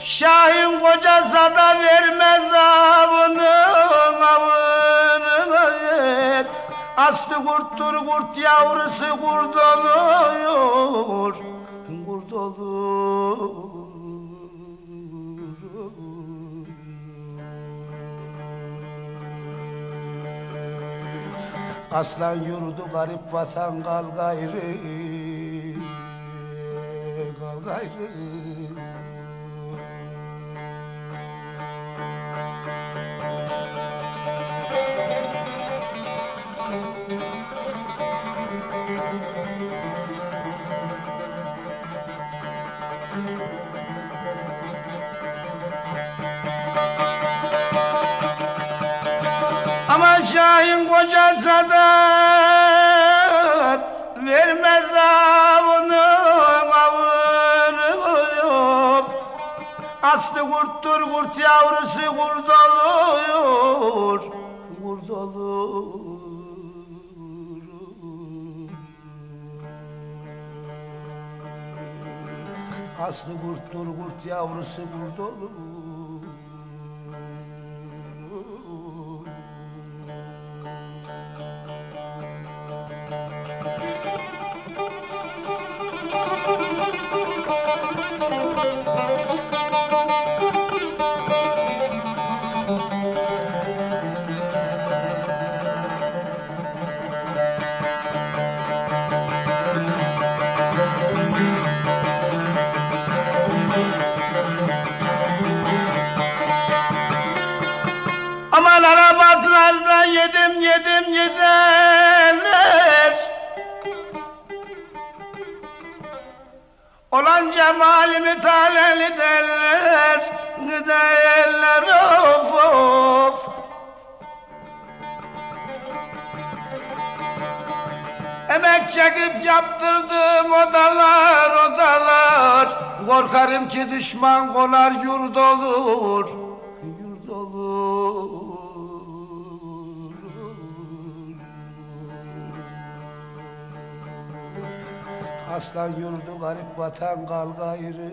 Şahin kocasa da vermez avının avını Aslı kurttur kurt yavrusu kurt olur Kurt olur. Aslan yurdu garip vatan kal gayrı Kal gayrı Ama Şahin kocası da vermez avını avını Aslı kurttur kurt yavrusu kurt olur Kurt olur. Aslı kurttur kurt yavrusu kurt olur Olan cemalimi taleli derler Derler of of. Emek çekip yaptırdığım odalar odalar. Korkarım ki düşman konar yurt olur Aslan yurdu garip vatan kal gayrı